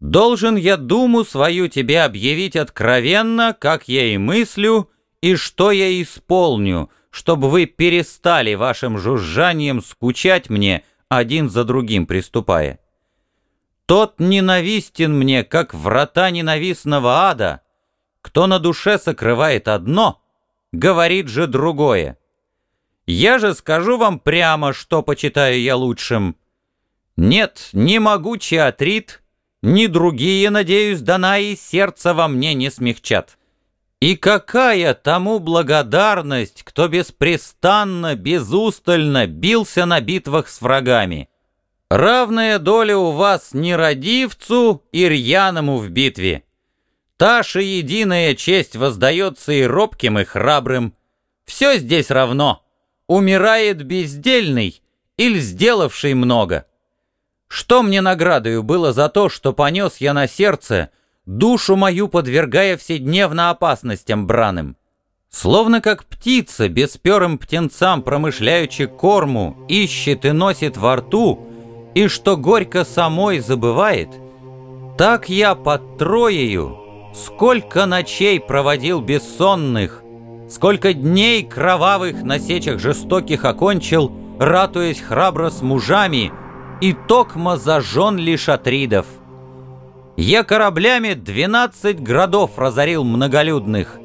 Должен я думу свою тебе объявить откровенно, как я и мыслю, и что я исполню, чтобы вы перестали вашим жужжанием скучать мне, один за другим приступая. Тот ненавистен мне, как врата ненавистного ада, кто на душе сокрывает одно, говорит же другое. Я же скажу вам прямо, что почитаю я лучшим. Нет, ни могучий Атрит, ни другие, надеюсь, Данаи сердца во мне не смягчат. И какая тому благодарность, кто беспрестанно, безустально бился на битвах с врагами. Равная доля у вас нерадивцу и рьяному в битве. Та же единая честь воздается и робким, и храбрым. Все здесь равно. Умирает бездельный или сделавший много. Что мне наградою было за то, что понес я на сердце, душу мою подвергая вседневно опасностям браным? Словно как птица, бесперым птенцам промышляючи корму, ищет и носит во рту, и что горько самой забывает, так я под Троею сколько ночей проводил бессонных, сколько дней кровавых на сечах жестоких окончил, ратуясь храбро с мужами, и токмо зажжен лишь Атридов. Я кораблями двенадцать городов разорил многолюдных,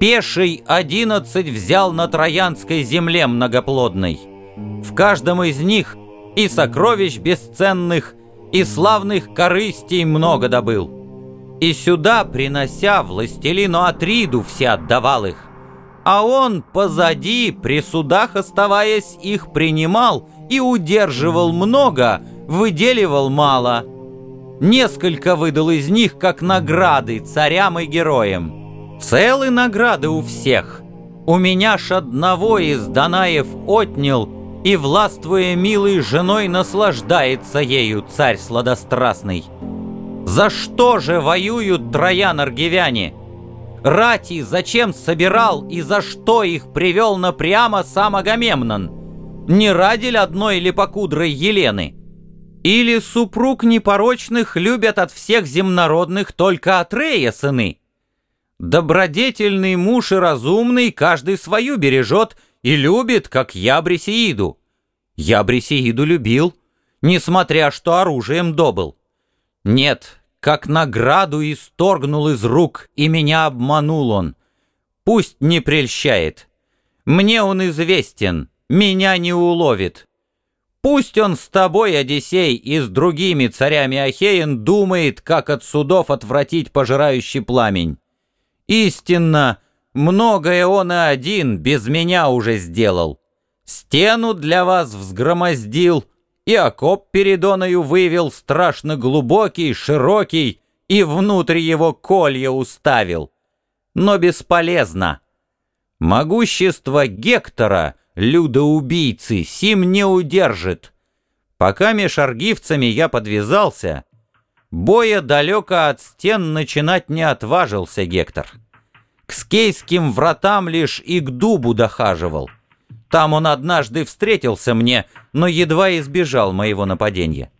пеший одиннадцать взял на Троянской земле многоплодной. В каждом из них и сокровищ бесценных, и славных корыстей много добыл. И сюда, принося властелину Атриду, все отдавал их. А он позади, при судах оставаясь, их принимал и удерживал много, выделивал мало. Несколько выдал из них, как награды царям и героям. Целые награды у всех. У меня ж одного из Данаев отнял, и, властвуя милой женой, наслаждается ею царь сладострастный. За что же воюют троян-аргивяне? Рати зачем собирал и за что их привел напрямо сам Агамемнон? Не ради ли одной липокудрой Елены? Или супруг непорочных любят от всех земнородных только Атрея сыны? Добродетельный муж и разумный каждый свою бережет и любит, как я Брисеиду. Я Брисеиду любил, несмотря что оружием добыл. Нет, как награду исторгнул из рук, и меня обманул он. Пусть не прельщает. Мне он известен, меня не уловит. Пусть он с тобой, Одиссей, и с другими царями Ахеен думает, как от судов отвратить пожирающий пламень. Истинно, многое он и один без меня уже сделал. Стену для вас взгромоздил — и окоп передоною вывел страшно глубокий, широкий, и внутрь его колья уставил. Но бесполезно. Могущество Гектора, людоубийцы, сим не удержит. Пока меж аргивцами я подвязался, боя далеко от стен начинать не отважился Гектор. К скейским вратам лишь и к дубу дохаживал. Там он однажды встретился мне, но едва избежал моего нападения.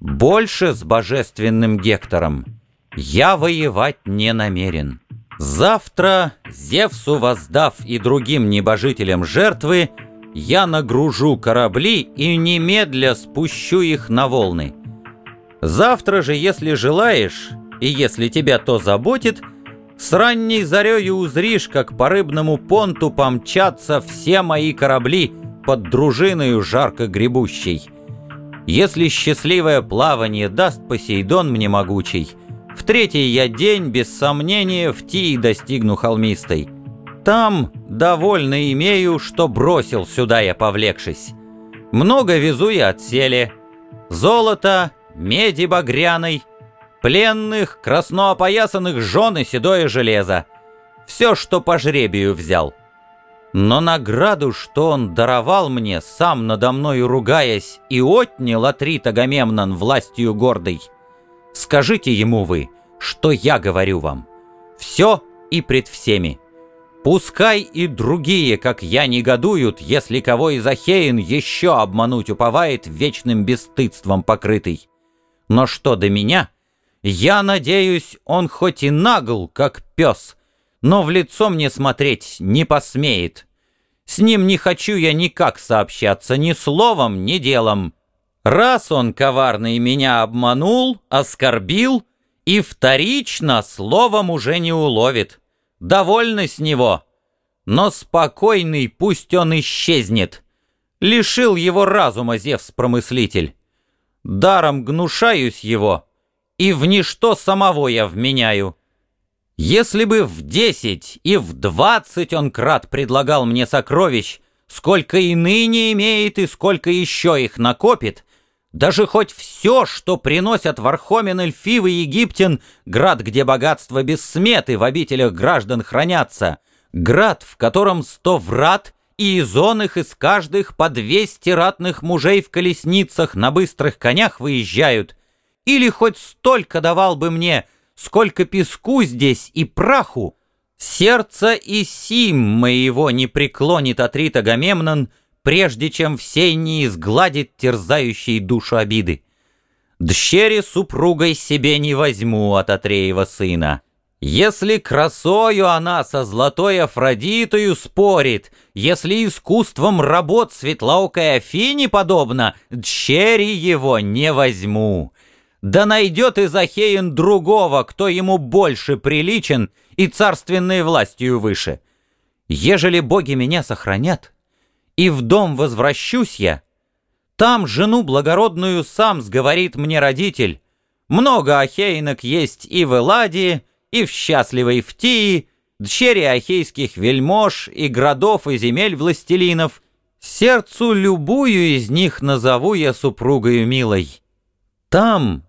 Больше с божественным Гектором я воевать не намерен. Завтра, Зевсу воздав и другим небожителям жертвы, я нагружу корабли и немедля спущу их на волны. Завтра же, если желаешь, и если тебя то заботит, — с ранней зарею узришь, как по рыбному понту помчатся все мои корабли под дружиною жарко гребущей. Если счастливое плавание даст Посейдон мне могучий, третий я день, без сомнения, в Тии достигну холмистой. Там довольно имею, что бросил сюда я повлекшись. Много везу я от сели. Золото, меди багряной, Пленных, красноопоясанных жен и седое железо. Все, что по жребию взял. Но награду, что он даровал мне, сам надо мною ругаясь, и отнял Атрит Агамемнон властью гордой, скажите ему вы, что я говорю вам. Все и пред всеми. Пускай и другие, как я, негодуют, если кого из Ахеин еще обмануть уповает вечным бесстыдством покрытый. Но что до меня — Я надеюсь, он хоть и нагл, как пес, но в лицо мне смотреть не посмеет. С ним не хочу я никак сообщаться, ни словом, ни делом. Раз он коварный меня обманул, оскорбил, и вторично словом уже не уловит. Довольно с него. Но спокойный пусть он исчезнет. Лишил его разума Зевс-промыслитель. Даром гнушаюсь его, и в ничто самого я вменяю. Если бы в десять и в двадцать он крат предлагал мне сокровищ, сколько и ныне имеет и сколько еще их накопит, даже хоть все, что приносят Вархомен, Эльфив и Египтин, град, где богатство без сметы в обителях граждан хранятся, град, в котором сто врат, и из он их из каждых по двести ратных мужей в колесницах на быстрых конях выезжают, или хоть столько давал бы мне — сколько песку здесь и праху, сердце и сим моего не преклонит Атрит Агамемнон, прежде чем всей не изгладит терзающей душу обиды. Дщери супругой себе не возьму от Атреева сына. Если красою она со золотой Афродитою спорит, если искусством работ светлоокой Афине подобно, дщери его не возьму да найдет Изахеин другого, кто ему больше приличен и царственной властью выше. Ежели боги меня сохранят, и в дом возвращусь я, там жену благородную сам сговорит мне родитель. Много ахейнок есть и в Эладии, и в счастливой Втии, дщери ахейских вельмож и городов и земель властелинов. Сердцу любую из них назову я супругою милой. Там,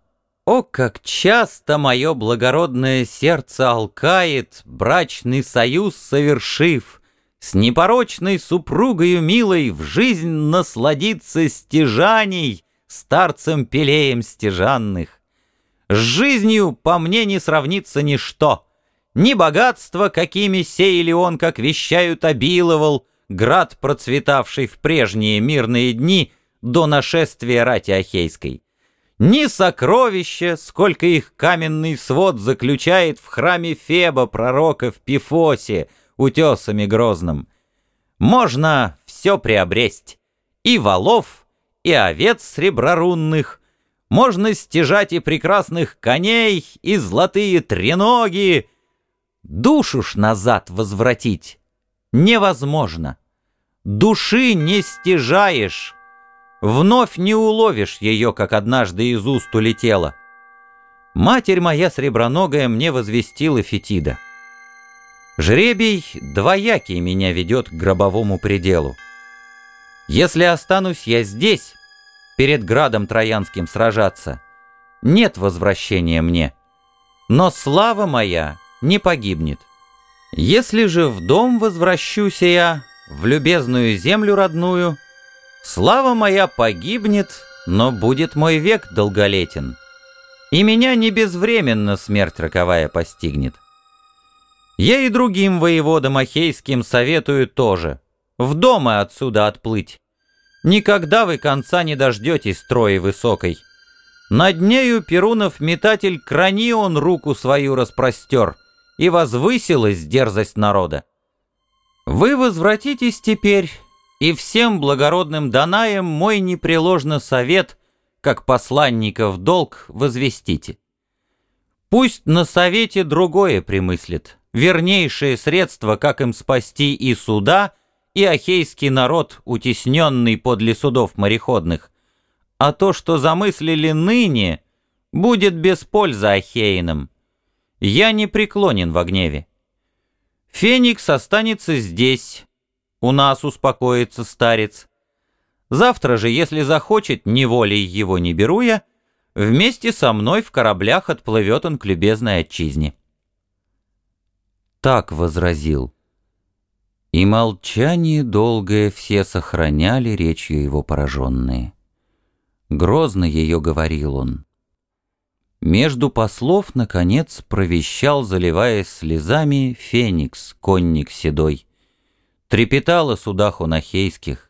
о, как часто мое благородное сердце алкает, Брачный союз совершив, С непорочной супругою милой В жизнь насладиться стяжаний Старцем пелеем стяжанных. С жизнью по мне не сравнится ничто, Ни богатство, какими сеяли он, Как вещают, обиловал, Град, процветавший в прежние мирные дни До нашествия рати Ахейской. Ни сокровища, сколько их каменный свод заключает в храме Феба, пророка в Пифосе, утесами грозным. Можно все приобресть, и валов, и овец среброрунных, можно стяжать и прекрасных коней, и золотые треноги. Душу ж назад возвратить невозможно. Души не стяжаешь, Вновь не уловишь ее, как однажды из уст улетела. Матерь моя среброногая мне возвестила Фетида. Жребий двоякий меня ведет к гробовому пределу. Если останусь я здесь, перед градом Троянским сражаться, нет возвращения мне. Но слава моя не погибнет. Если же в дом возвращусь я, в любезную землю родную — Слава моя погибнет, но будет мой век долголетен, и меня не безвременно смерть роковая постигнет. Я и другим воеводам Ахейским советую тоже, в дома отсюда отплыть. Никогда вы конца не дождетесь строи высокой. Над нею Перунов метатель крани он руку свою распростер, и возвысилась дерзость народа. Вы возвратитесь теперь и всем благородным Данаям мой непреложно совет, как посланника в долг, возвестите. Пусть на совете другое примыслит, вернейшее средство, как им спасти и суда, и ахейский народ, утесненный подле судов мореходных. А то, что замыслили ныне, будет без пользы ахейным. Я не преклонен во гневе. Феникс останется здесь, у нас успокоится старец. Завтра же, если захочет, неволей его не беру я, вместе со мной в кораблях отплывет он к любезной отчизне. Так возразил. И молчание долгое все сохраняли речью его пораженные. Грозно ее говорил он. Между послов, наконец, провещал, заливаясь слезами, Феникс, конник седой трепетала судах унахейских,